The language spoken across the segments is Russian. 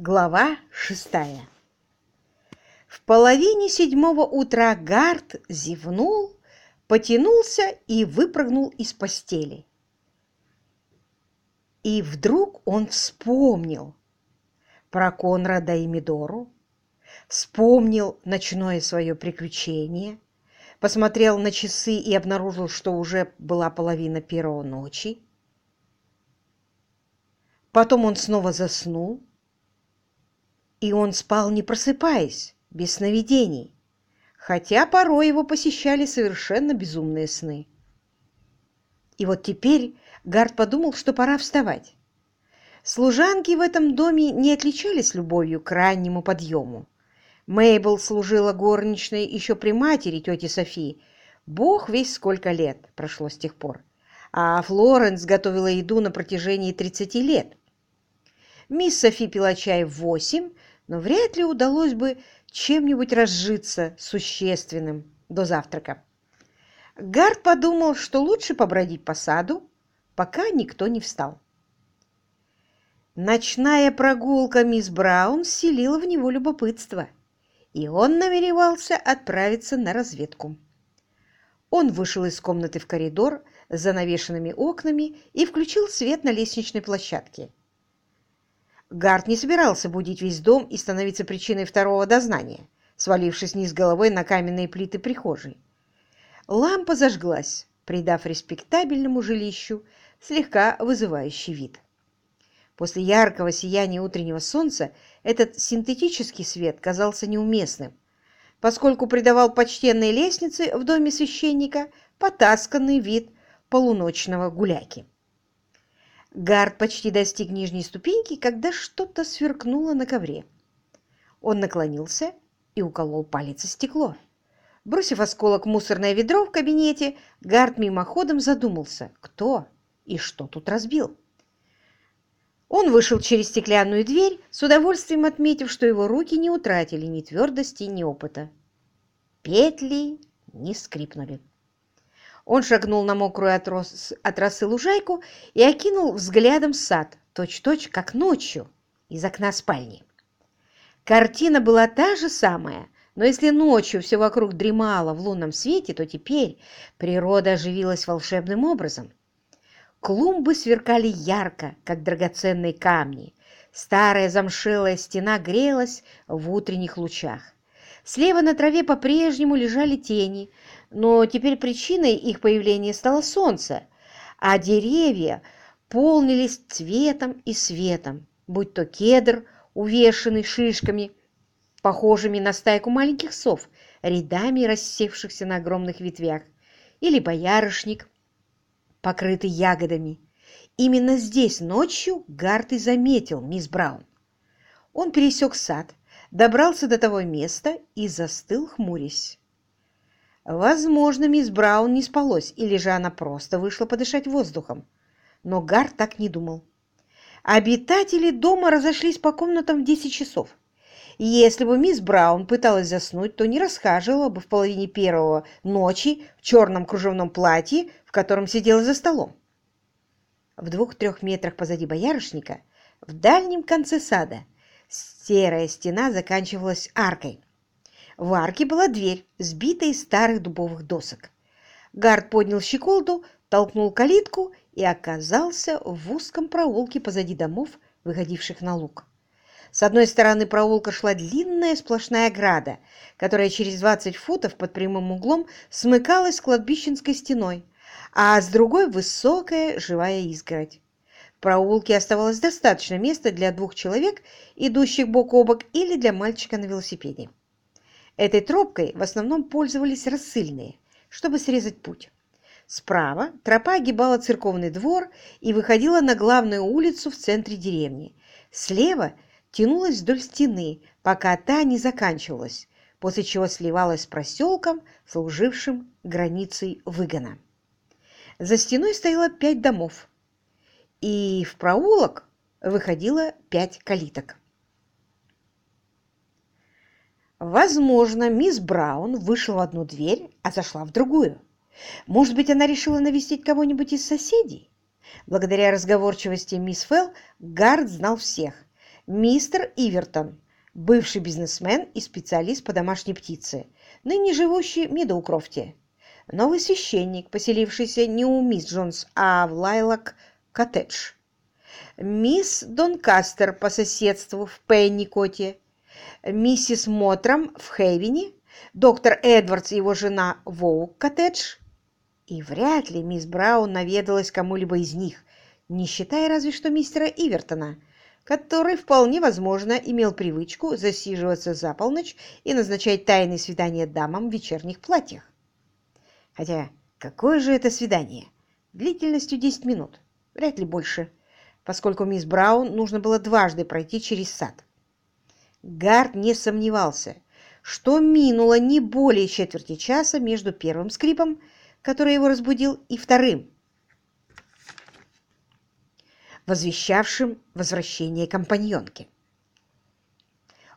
Глава шестая В половине седьмого утра Гард зевнул, потянулся и выпрыгнул из постели. И вдруг он вспомнил про Конрада и Мидору, вспомнил ночное свое приключение, посмотрел на часы и обнаружил, что уже была половина первого ночи. Потом он снова заснул, и он спал, не просыпаясь, без сновидений, хотя порой его посещали совершенно безумные сны. И вот теперь Гард подумал, что пора вставать. Служанки в этом доме не отличались любовью к раннему подъему. Мейбл служила горничной еще при матери тети Софии. Бог весь сколько лет прошло с тех пор. А Флоренс готовила еду на протяжении 30 лет. Мисс Софи пила чай в восемь, но вряд ли удалось бы чем-нибудь разжиться существенным до завтрака. Гард подумал, что лучше побродить по саду, пока никто не встал. Ночная прогулка мисс Браун селила в него любопытство, и он намеревался отправиться на разведку. Он вышел из комнаты в коридор с занавешенными окнами и включил свет на лестничной площадке. Гард не собирался будить весь дом и становиться причиной второго дознания, свалившись низ головой на каменные плиты прихожей. Лампа зажглась, придав респектабельному жилищу слегка вызывающий вид. После яркого сияния утреннего солнца этот синтетический свет казался неуместным, поскольку придавал почтенной лестнице в доме священника потасканный вид полуночного гуляки. Гард почти достиг нижней ступеньки, когда что-то сверкнуло на ковре. Он наклонился и уколол палец о стекло. Бросив осколок в мусорное ведро в кабинете, Гард мимоходом задумался, кто и что тут разбил. Он вышел через стеклянную дверь, с удовольствием отметив, что его руки не утратили ни твердости, ни опыта. Петли не скрипнули. Он шагнул на мокрую от, рос... от росы лужайку и окинул взглядом сад, точь-точь, как ночью, из окна спальни. Картина была та же самая, но если ночью все вокруг дремало в лунном свете, то теперь природа оживилась волшебным образом. Клумбы сверкали ярко, как драгоценные камни. Старая замшелая стена грелась в утренних лучах. Слева на траве по-прежнему лежали тени, но теперь причиной их появления стало солнце, а деревья полнились цветом и светом, будь то кедр, увешанный шишками, похожими на стайку маленьких сов, рядами рассевшихся на огромных ветвях, или боярышник, покрытый ягодами. Именно здесь ночью Гарт и заметил мисс Браун. Он пересек сад, добрался до того места и застыл, хмурясь. Возможно, мисс Браун не спалось, или же она просто вышла подышать воздухом. Но Гар так не думал. Обитатели дома разошлись по комнатам в 10 часов. Если бы мисс Браун пыталась заснуть, то не расхаживала бы в половине первого ночи в черном кружевном платье, в котором сидела за столом. В двух-трех метрах позади боярышника, в дальнем конце сада, серая стена заканчивалась аркой. В арке была дверь, сбитая из старых дубовых досок. Гард поднял щеколду, толкнул калитку и оказался в узком проулке позади домов, выходивших на луг. С одной стороны проулка шла длинная сплошная ограда, которая через 20 футов под прямым углом смыкалась с кладбищенской стеной, а с другой высокая живая изгородь. В проулке оставалось достаточно места для двух человек, идущих бок о бок, или для мальчика на велосипеде. Этой тропкой в основном пользовались рассыльные, чтобы срезать путь. Справа тропа огибала церковный двор и выходила на главную улицу в центре деревни. Слева тянулась вдоль стены, пока та не заканчивалась, после чего сливалась с проселком, служившим границей выгона. За стеной стояло пять домов, и в проулок выходило пять калиток. Возможно, мисс Браун вышла в одну дверь, а зашла в другую. Может быть, она решила навестить кого-нибудь из соседей? Благодаря разговорчивости мисс Фелл Гард знал всех. мистер Ивертон, бывший бизнесмен и специалист по домашней птице, ныне живущий в Мидоукрофте, новый священник, поселившийся не у мисс Джонс, а в Лайлак-коттедж, мисс Донкастер по соседству в Пенникоте, миссис Мотром в Хейвене, доктор Эдвардс и его жена в Оук-коттедж. И вряд ли мисс Браун наведалась кому-либо из них, не считая разве что мистера Ивертона, который, вполне возможно, имел привычку засиживаться за полночь и назначать тайные свидания дамам в вечерних платьях. Хотя, какое же это свидание? Длительностью 10 минут, вряд ли больше, поскольку мисс Браун нужно было дважды пройти через сад. Гард не сомневался, что минуло не более четверти часа между первым скрипом, который его разбудил, и вторым, возвещавшим возвращение компаньонки.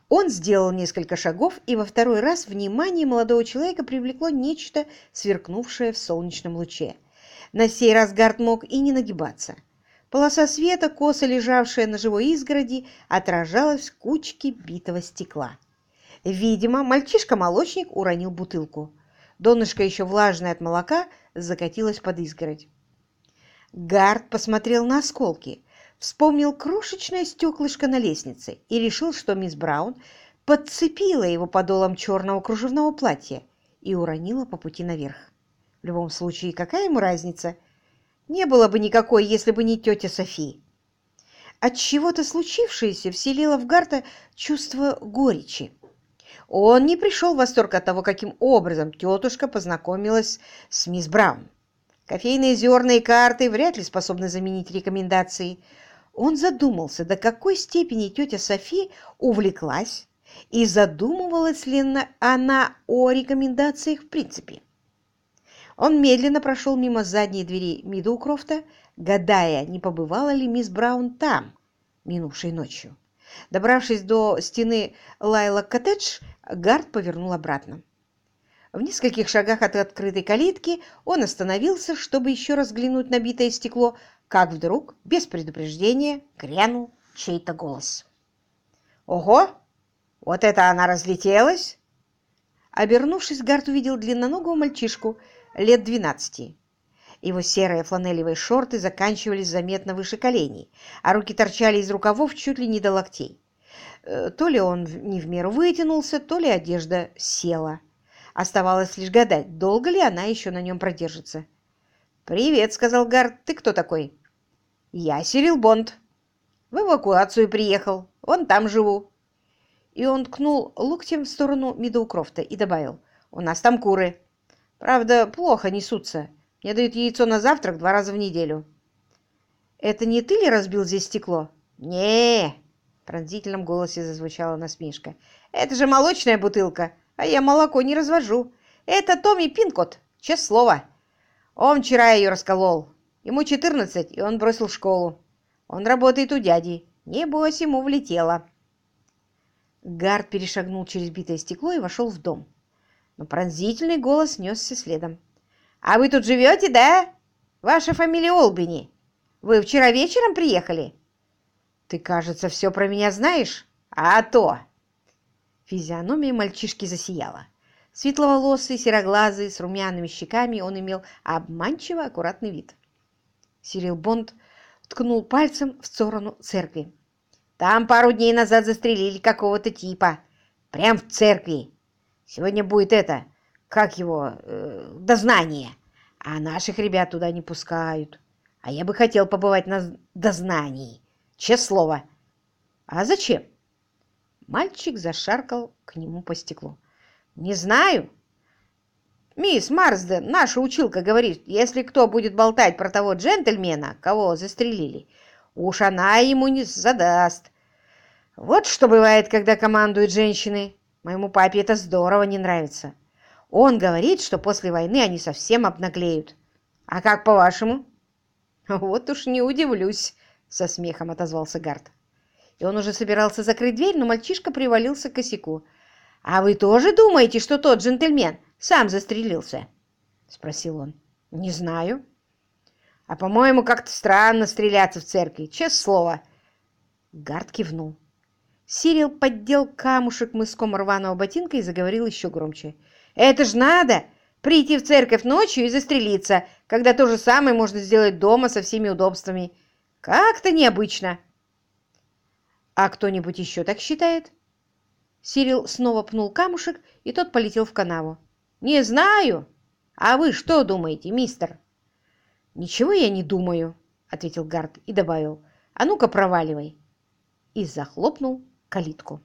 Он сделал несколько шагов, и во второй раз внимание молодого человека привлекло нечто, сверкнувшее в солнечном луче. На сей раз Гард мог и не нагибаться. Полоса света, косо лежавшая на живой изгороди, отражалась в кучке битого стекла. Видимо, мальчишка-молочник уронил бутылку. Донышко, еще влажное от молока, закатилось под изгородь. Гард посмотрел на осколки, вспомнил крошечное стеклышко на лестнице и решил, что мисс Браун подцепила его подолом черного кружевного платья и уронила по пути наверх. В любом случае, какая ему разница? Не было бы никакой, если бы не тетя Софи. От чего-то случившееся вселило в Гарта чувство горечи. Он не пришел в восторг от того, каким образом тетушка познакомилась с мисс Браун. Кофейные зерна и карты вряд ли способны заменить рекомендации. Он задумался, до какой степени тетя Софи увлеклась и задумывалась ли она о рекомендациях в принципе. Он медленно прошел мимо задней двери Мидоукрофта, гадая, не побывала ли мисс Браун там, минувшей ночью. Добравшись до стены Лайла-коттедж, Гард повернул обратно. В нескольких шагах от открытой калитки он остановился, чтобы еще раз взглянуть на битое стекло, как вдруг, без предупреждения, грянул чей-то голос. «Ого! Вот это она разлетелась!» Обернувшись, Гарт увидел длинноногого мальчишку лет двенадцати. Его серые фланелевые шорты заканчивались заметно выше коленей, а руки торчали из рукавов чуть ли не до локтей. Э, то ли он не в меру вытянулся, то ли одежда села. Оставалось лишь гадать, долго ли она еще на нем продержится. «Привет», — сказал Гард. «Ты кто такой?» «Я Сирил Бонд. В эвакуацию приехал. Вон там живу». И он ткнул локтем в сторону Мидоукрофта и добавил. «У нас там куры. Правда, плохо несутся. Мне дают яйцо на завтрак два раза в неделю». «Это не ты ли разбил здесь стекло?» «Не-е-е!» В пронзительном голосе зазвучала насмешка. «Это же молочная бутылка а я молоко не развожу. Это Томми Пинкот, честное слово. Он вчера ее расколол. Ему 14, и он бросил школу. Он работает у дяди. Небось, ему влетело. Гард перешагнул через битое стекло и вошел в дом. Но пронзительный голос несся следом. «А вы тут живете, да? Ваша фамилия Олбини. Вы вчера вечером приехали?» «Ты, кажется, все про меня знаешь?» «А то!» Физиономия мальчишки засияла. Светловолосый, сероглазый, с румяными щеками, он имел обманчиво аккуратный вид. Сирил Бонд ткнул пальцем в сторону церкви. «Там пару дней назад застрелили какого-то типа. Прям в церкви. Сегодня будет это, как его, э, дознание. А наших ребят туда не пускают. А я бы хотел побывать на дознании. Честное слово. А зачем? Мальчик зашаркал к нему по стеклу. «Не знаю. Мисс Марсден, наша училка, говорит, если кто будет болтать про того джентльмена, кого застрелили, уж она ему не задаст. Вот что бывает, когда командуют женщины. Моему папе это здорово не нравится. Он говорит, что после войны они совсем обнаглеют. А как по-вашему?» «Вот уж не удивлюсь», — со смехом отозвался Гард и он уже собирался закрыть дверь, но мальчишка привалился к косяку. «А вы тоже думаете, что тот джентльмен сам застрелился?» — спросил он. «Не знаю». «А, по-моему, как-то странно стреляться в церкви, честное слово». Гард кивнул. Сирил поддел камушек мыском рваного ботинка и заговорил еще громче. «Это ж надо! Прийти в церковь ночью и застрелиться, когда то же самое можно сделать дома со всеми удобствами. Как-то необычно!» «А кто-нибудь еще так считает?» Сирил снова пнул камушек, и тот полетел в канаву. «Не знаю. А вы что думаете, мистер?» «Ничего я не думаю», — ответил Гард и добавил. «А ну-ка проваливай!» И захлопнул калитку.